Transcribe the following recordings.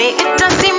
it doesn't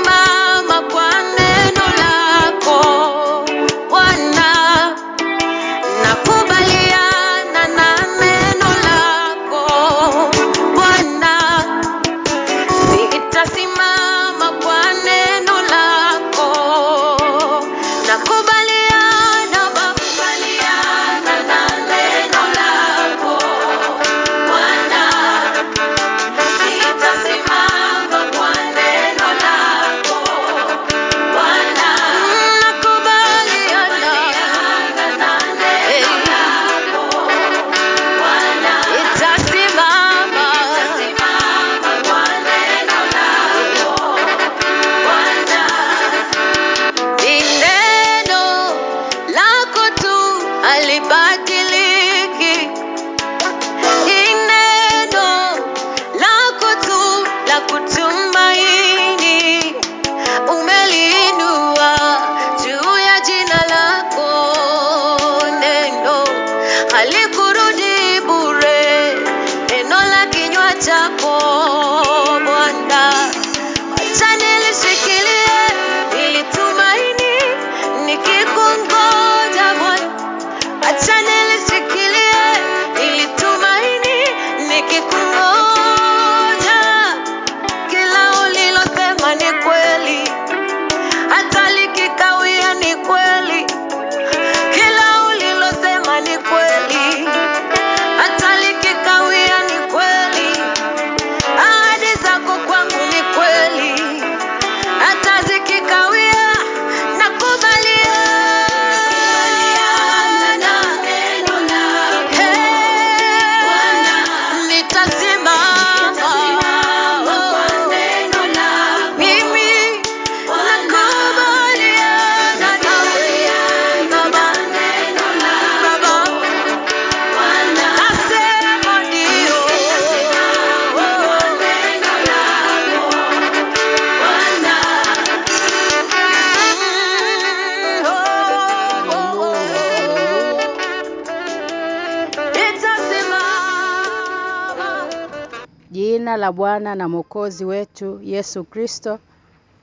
Jina la Bwana na Mwokozi wetu Yesu Kristo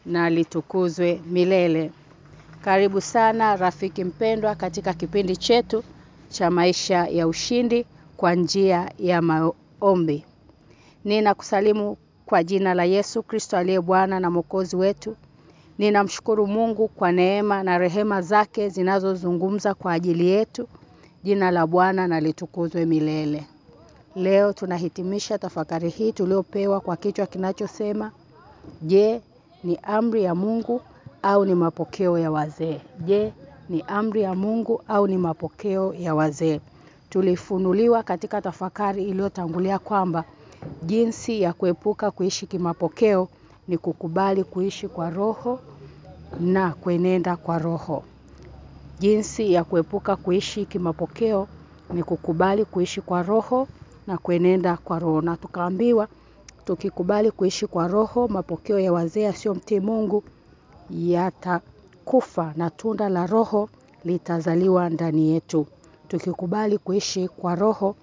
na litukuzwe milele. Karibu sana rafiki mpendwa katika kipindi chetu cha maisha ya ushindi kwa njia ya maombi. Ninakusalimu kwa jina la Yesu Kristo aliye Bwana na Mwokozi wetu. Ninamshukuru Mungu kwa neema na rehema zake zinazozungumza kwa ajili yetu. Jina la Bwana na litukuzwe milele. Leo tunahitimisha tafakari hii tuliopewa kwa kichwa kinachosema Je, ni amri ya Mungu au ni mapokeo ya wazee? Je, ni amri ya Mungu au ni mapokeo ya wazee? Tulifunuliwa katika tafakari iliyotangulia kwamba jinsi ya kuepuka kuishi kimapokeo ni kukubali kuishi kwa roho na kuenenda kwa roho. Jinsi ya kuepuka kuishi kimapokeo ni kukubali kuishi kwa roho na kuenenda kwa roho. Na tukaambiwa tukikubali kuishi kwa roho, mapokeo ya wazee sio mtii Mungu yatakufa na tunda la roho litazaliwa ndani yetu. Tukikubali kuishi kwa roho,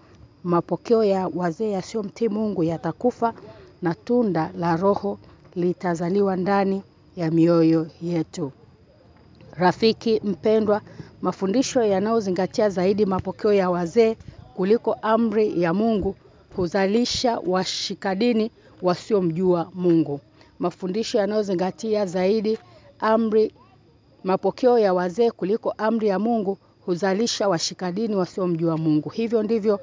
mapokeo ya wazee yasio mtii Mungu yatakufa na tunda la roho litazaliwa ndani ya mioyo yetu. Rafiki mpendwa, mafundisho yanayozingatia zaidi mapokeo ya wazee kuliko amri ya Mungu huzalisha washikadini wasiomjua Mungu. Mafundisho yanayozingatia zaidi amri mapokeo ya wazee kuliko amri ya Mungu huzalisha washikadini wasiomjua Mungu. Hivyo ndivyo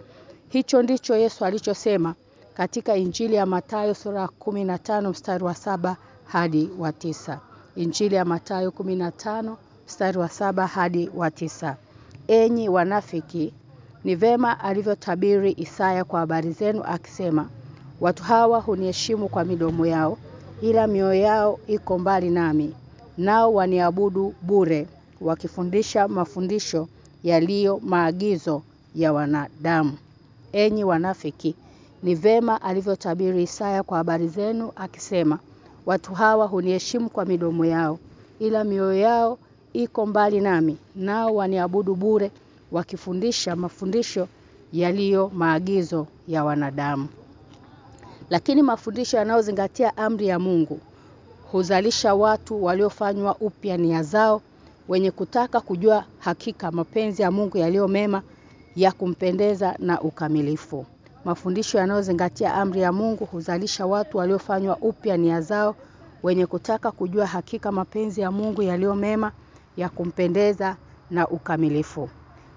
hicho ndicho Yesu alichosema katika Injili ya Mathayo sura ya 15 mstari wa saba hadi wa tisa. Injili ya Mathayo 15 mstari wa saba hadi wa tisa. Enyi wanafiki, ni vema alivyotabiri Isaya kwa habari zenu akisema, watu hawa huniheshimu kwa midomo yao, ila mioyo yao iko mbali nami. Nao waniabudu bure, wakifundisha mafundisho yaliyo maagizo ya wanadamu. Enyi wanafiki, ni vema alivyotabiri Isaya kwa habari zenu akisema, watu hawa huniheshimu kwa midomo yao, ila mioyo yao iko mbali nami. Nao waniabudu bure, wakifundisha mafundisho yaliyo maagizo ya wanadamu. Lakini mafundisho yanayozingatia amri ya Mungu huzalisha watu waliofanywa upya nia zao wenye kutaka kujua hakika mapenzi ya Mungu yaliyo mema ya kumpendeza na ukamilifu. Mafundisho yanayozingatia amri ya Mungu huzalisha watu waliofanywa upya nia zao wenye kutaka kujua hakika mapenzi ya Mungu yaliyo mema ya kumpendeza na ukamilifu.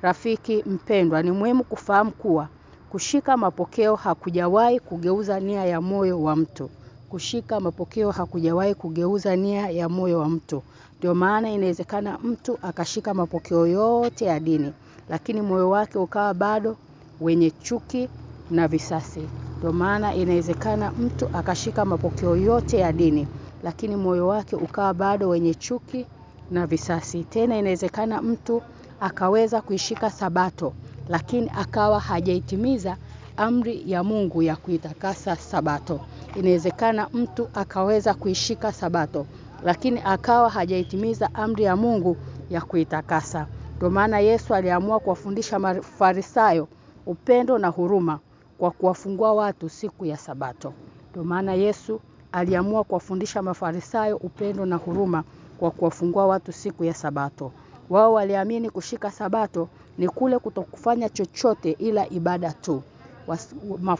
Rafiki mpendwa ni muhimu kufahamu kuwa kushika mapokeo hakujawahi kugeuza nia ya moyo wa mtu. Kushika mapokeo hakujawahi kugeuza nia ya moyo wa mtu. Ndio maana inawezekana mtu akashika mapokeo yote ya dini lakini moyo wake ukawa bado wenye chuki na visasi. Ndio maana inawezekana mtu akashika mapokeo yote ya dini lakini moyo wake ukawa bado wenye chuki na visasi. Tena inawezekana mtu akaweza kuishika sabato lakini akawa hajaitimiza amri ya Mungu ya kuitakasa sabato. Inawezekana mtu akaweza kuishika sabato lakini akawa hajaitimiza amri ya Mungu ya kuitakasa. Ndio maana Yesu aliamua kuwafundisha Mafarisayo upendo na huruma kwa kuwafungua watu siku ya sabato. Ndio maana Yesu aliamua kuwafundisha Mafarisayo upendo na huruma kwa kuwafungua watu siku ya sabato. Wao waliamini kushika sabato ni kule kutokufanya chochote ila ibada tu. Was,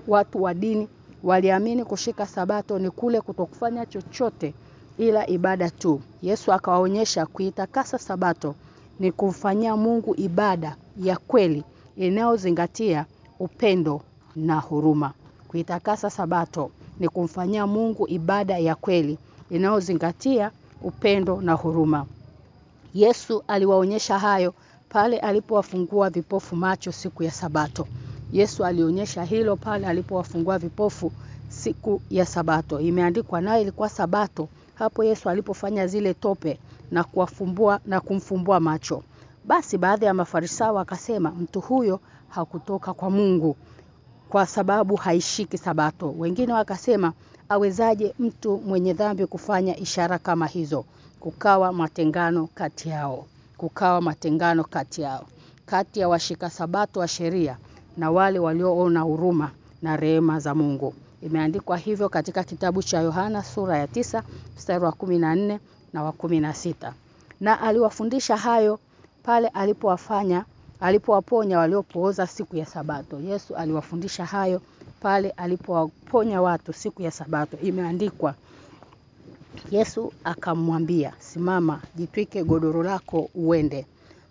watu wa dini waliamini kushika sabato ni kule kutokufanya chochote ila ibada tu. Yesu akawaonyesha kuitakasa sabato ni kumfanyia Mungu ibada ya kweli inayozingatia upendo na huruma. Kuitakasa sabato ni kumfanyia Mungu ibada ya kweli inayozingatia upendo na huruma. Yesu aliwaonyesha hayo pale alipowafungua vipofu macho siku ya sabato. Yesu alionyesha hilo pale alipowafungua vipofu siku ya sabato. Imeandikwa nayo ilikuwa sabato hapo Yesu alipofanya zile tope na kuwafumbua na kumfumbua macho. Basi baadhi ya mafarisayo akasema mtu huyo hakutoka kwa Mungu kwa sababu haishiki sabato. Wengine wakasema awezaje mtu mwenye dhambi kufanya ishara kama hizo? Kukawa matengano kati yao. Kukawa matengano kati yao. Kati ya washika sabato wa sheria na wale walioona huruma na rehema za Mungu. Imeandikwa hivyo katika kitabu cha Yohana sura ya tisa mstari wa 14 na wa 16. Na aliwafundisha hayo pale alipowafanya alipowaponya waliopooza siku ya sabato. Yesu aliwafundisha hayo pale alipowaponya watu siku ya sabato. Imeandikwa Yesu akamwambia, "Simama, jitwike godoro lako uende."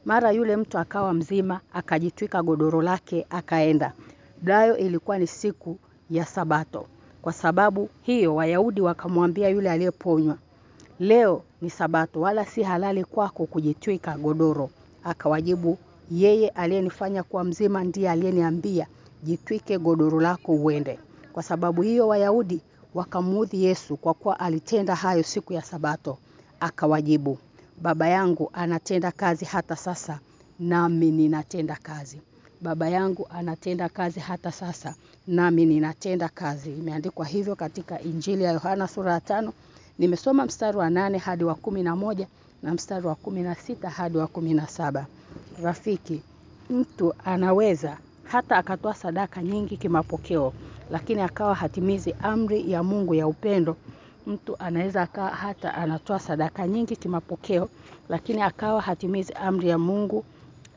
Mara yule mtu akawa mzima, akajitwika godoro lake akaenda. Dayo ilikuwa ni siku ya sabato. Kwa sababu hiyo Wayahudi wakamwambia yule aliyeponywa, "Leo ni sabato wala si halali kwako kujitwika godoro." Akawajibu, "Yeye aliyenifanya kuwa mzima ndiye aliyeniambia, jitwike godoro lako uende." Kwa sababu hiyo Wayahudi wakamuudhi Yesu kwa kuwa alitenda hayo siku ya sabato. Akawajibu, "Baba yangu anatenda kazi hata sasa, nami ninatenda kazi." Baba yangu anatenda kazi hata sasa, nami ninatenda kazi. Imeandikwa hivyo katika Injili ya Yohana sura ya tano. Nimesoma mstari wa nane hadi wa kumi na moja na mstari wa kumi na sita hadi wa kumi na saba. Rafiki, mtu anaweza hata akatoa sadaka nyingi kimapokeo, lakini akawa hatimizi amri ya Mungu ya upendo. Mtu anaweza akawa hata anatoa sadaka nyingi kimapokeo, lakini akawa hatimizi amri ya Mungu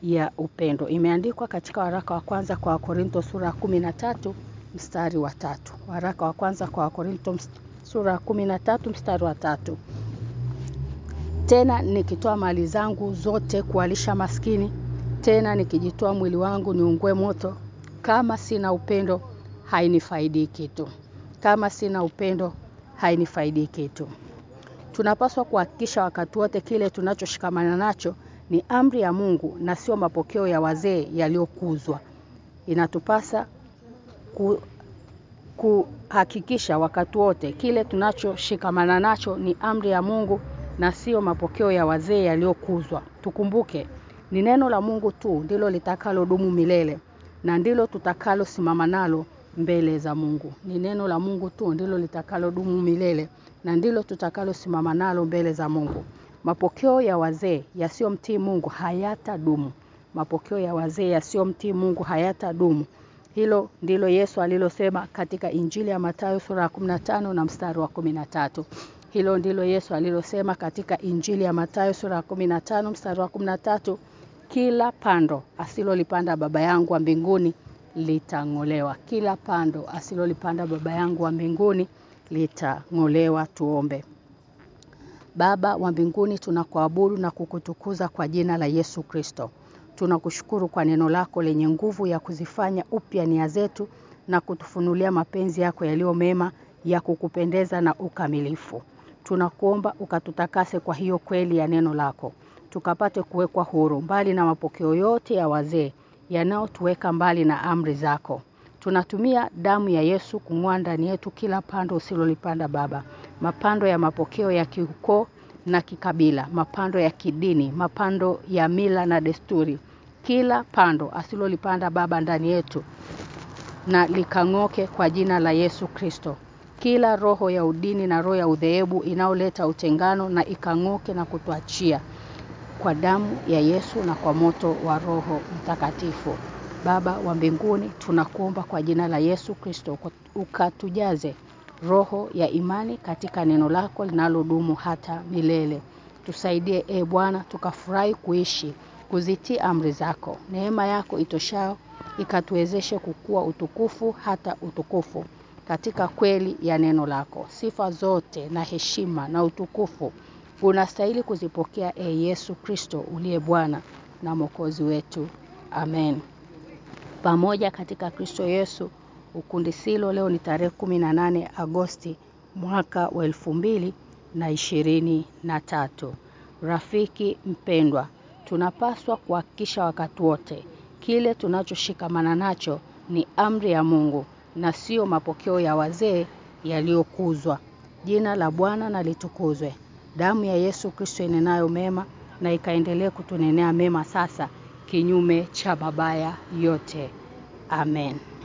ya upendo. Imeandikwa katika waraka wa kwanza kwa Wakorinto sura ya tatu mstari wa tatu. Waraka wa kwanza kwa Wakorinto sura ya tatu mstari wa tatu. Tena nikitoa mali zangu zote kuwalisha maskini, tena nikijitoa mwili wangu niungue moto, kama sina upendo hainifaidi kitu. Kama sina upendo hainifaidi kitu. Tunapaswa kuhakikisha wakati wote kile tunachoshikamana nacho ni amri ya Mungu na sio mapokeo ya wazee yaliyokuzwa. Inatupasa ku, kuhakikisha wakati wote kile tunachoshikamana nacho ni amri ya Mungu na sio mapokeo ya wazee yaliyokuzwa. Tukumbuke ni neno la Mungu tu ndilo litakalodumu milele na ndilo tutakalo simama nalo mbele za Mungu. Ni neno la Mungu tu ndilo litakalodumu milele na ndilo tutakalosimama nalo mbele za Mungu. Mapokeo ya wazee yasiyomtii Mungu hayatadumu. Mapokeo ya wazee yasiyomtii Mungu hayatadumu. Hilo ndilo Yesu alilosema katika Injili ya Mathayo sura ya 15 na mstari wa 13. Hilo ndilo Yesu alilosema katika Injili ya Mathayo sura ya 15 mstari wa 13, kila pando asilolipanda baba yangu wa mbinguni litang'olewa. Kila pando asilolipanda baba yangu wa mbinguni litang'olewa. Tuombe. Baba wa mbinguni tunakuabudu na kukutukuza kwa jina la Yesu Kristo. Tunakushukuru kwa neno lako lenye nguvu ya kuzifanya upya nia zetu na kutufunulia mapenzi yako yaliyo mema ya kukupendeza na ukamilifu. Tunakuomba ukatutakase kwa hiyo kweli ya neno lako. Tukapate kuwekwa huru mbali na mapokeo yote ya wazee yanayotuweka mbali na amri zako. Tunatumia damu ya Yesu kung'oa ndani yetu kila pando usilolipanda Baba. Mapando ya mapokeo ya kiukoo na kikabila, mapando ya kidini, mapando ya mila na desturi, kila pando asilolipanda Baba ndani yetu na likang'oke kwa jina la Yesu Kristo. Kila roho ya udini na roho ya udhehebu inaoleta utengano na ikang'oke na kutuachia kwa damu ya Yesu na kwa moto wa Roho Mtakatifu. Baba wa mbinguni tunakuomba kwa jina la Yesu Kristo ukatujaze roho ya imani katika neno lako linalodumu hata milele. Tusaidie e Bwana tukafurahi kuishi kuzitii amri zako. Neema yako itoshao ikatuwezeshe kukua utukufu hata utukufu katika kweli ya neno lako. Sifa zote na heshima na utukufu unastahili kuzipokea e Yesu Kristo uliye Bwana na Mwokozi wetu. Amen. Pamoja katika Kristo Yesu ukundi silo leo ni tarehe 18 Agosti mwaka wa elfu mbili na ishirini na tatu. Rafiki mpendwa, tunapaswa kuhakikisha wakati wote kile tunachoshikamana nacho ni amri ya Mungu na sio mapokeo ya wazee yaliyokuzwa. Jina la Bwana na litukuzwe. Damu ya Yesu Kristo inenayo mema na ikaendelee kutunenea mema sasa kinyume cha mabaya yote. Amen.